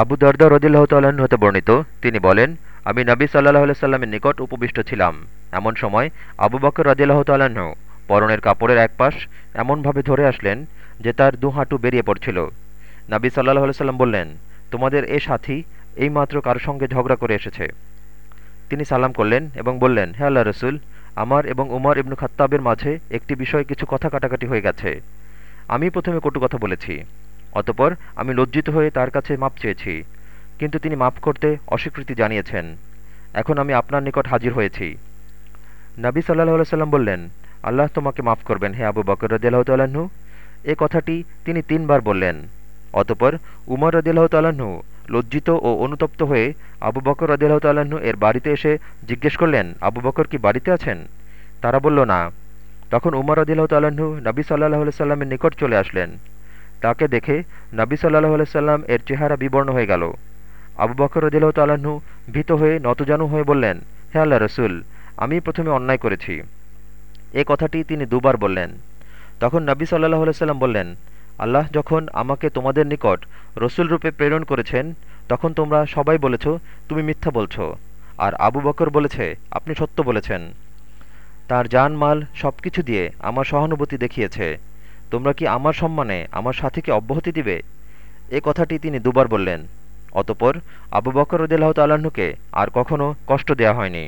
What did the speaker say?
আবু দরদা রদিল্লাহ তাল্লাহ্ন হতে বর্ণিত, তিনি বলেন, আমি নবী সাল্লাহ সাল্লামের নিকট উপবিষ্ট ছিলাম। এমন সময় আবু বকর রদিল্লাহ তাল্লাহ্ন পরনের কাপড়ের এক পাশ এমনভাবে ধরে আসলেন যে তার দু হাঁটু বেরিয়ে পড়ছিল। নাবী সাল্লাহ সাল্লাম বললেন, তোমাদের এ সাথী এইমাত্র কার সঙ্গে ঝগড়া করে এসেছে। তিনি সালাম করলেন এবং বললেন, হে আল্লাহ রসুল, আমার এবং উমর ইবনু খাত্তাবের মাঝে একটি বিষয়ে কিছু কথা কাটাকাটি হয়ে গেছে। আমি প্রথমে কটু কথা বলেছি। অতপর আমি লজ্জিত হয়ে তার কাছে মাপ চেয়েছি, কিন্তু তিনি মাপ করতে অস্বীকৃতি জানিয়েছেন। এখন আমি আপনার নিকট হাজির হয়েছি। নাবী সাল্লাহ সাল্লাম বললেন, আল্লাহ তোমাকে মাফ করবেন হে আবু বকর রদিল্লাহ তাল্লাহ্ন এ কথাটি তিনি তিনবার বললেন। অতপর উমর রদিল্লাহ তাল্লাহ্ন লজ্জিত ও অনুতপ্ত হয়ে আবু বকর রদিল্লাহ তাল্লাহ্ন এর বাড়িতে এসে জিজ্ঞেস করলেন, আবু বকর কি বাড়িতে আছেন? তারা বলল, না। তখন উমর রদিল্লাহ তাল্লাহ্ন নবী সাল্লাহ সাল্লামের নিকট চলে আসলেন। তাকে দেখে নবী সাল্লাহ সাল্লাম এর চেহারা বিবর্ণ হয়ে গেল। আবু বকর রদিল্লাহ তাল্লাহ্ন ভীত হয়ে নতজানু হয়ে বললেন, হে আল্লাহ রসুল, আমি প্রথমে অন্যায় করেছি। এ কথাটি তিনি দুবার বললেন। তখন নবী সাল্লাহ সাল্লাম বললেন, আল্লাহ যখন আমাকে তোমাদের নিকট রসুল রূপে প্রেরণ করেছেন, তখন তোমরা সবাই বলেছ, তুমি মিথ্যা বলছ। আর আবু বকর বলেছে, আপনি সত্য বলেছেন। তার জান মাল সব কিছু দিয়ে আমার সহানুভূতি দেখিয়েছে। তোমরা কি আমার সম্মানে আমার সাথীকে অব্যাহতি দিবে? এ কথাটি তিনি দুবার বললেন। অতপর আবু বকর রদিল্লাহ তাল্লাহ্নকে আর কখনও কষ্ট দেয়া হয়নি।